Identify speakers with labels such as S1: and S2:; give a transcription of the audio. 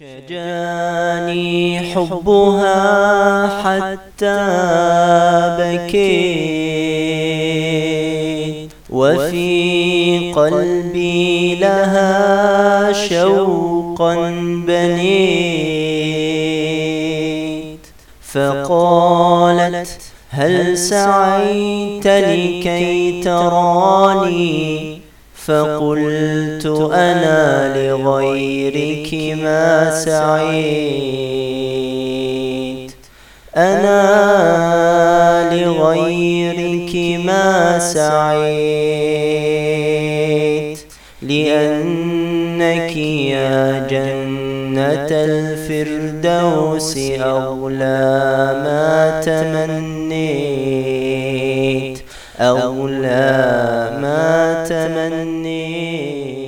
S1: شجاني حبها حتى بكيت. وفي قلبي لها شوقا بنيت. فقالت هل سعيت لكي تراني؟ فقلت أنا لغيرك ما سعيت. أنا لغيرك ما سعيت. لأنك يا جنة الفردوس أغلى ما تمنيت. أغلى ما تمنيت